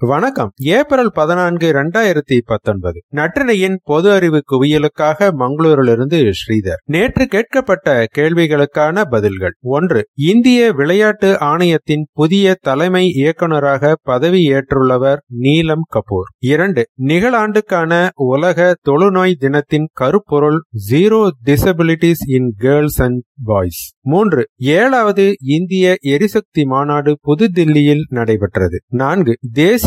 வணக்கம். ஏப்ரல் பதினான்கு இரண்டாயிரத்தி பத்தொன்பது. நற்றினையின் பொது அறிவு குவியலுக்காக மங்களூரிலிருந்து ஸ்ரீதர். நேற்று கேட்கப்பட்ட கேள்விகளுக்கான பதில்கள். ஒன்று இந்திய விளையாட்டு ஆணையத்தின் புதிய தலைமை இயக்குநராக பதவி ஏற்றுள்ளவர் நீலம் கபூர். இரண்டு நிகழாண்டுக்கான உலக தொழுநோய் தினத்தின் கருப்பொருள் zero disabilities in girls and boys மூன்று ஏழாவது இந்திய எரிசக்தி மாநாடு புதுதில்லியில் நடைபெற்றது. நான்கு தேசிய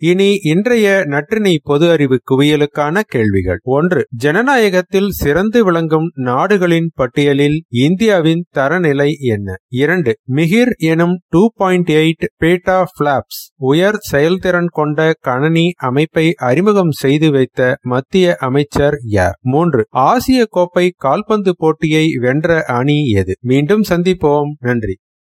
இனி இன்றைய நற்றினை பொது அறிவு குவியலுக்கான கேள்விகள். ஒன்று ஜனநாயகத்தில் சிறந்து விளங்கும் நாடுகளின் பட்டியலில் இந்தியாவின் தரநிலை என்ன? இரண்டு மிகிர் எனும் டூ பாயிண்ட் எயிட் பேட்டா பிளாப்ஸ் உயர் செயல்திறன் கொண்ட கணனி அமைப்பை அறிமுகம் செய்து வைத்த மத்திய அமைச்சர் யார்? மூன்று ஆசிய கோப்பை கால்பந்து போட்டியை வென்ற அணி எது? மீண்டும் சந்திப்போம். நன்றி.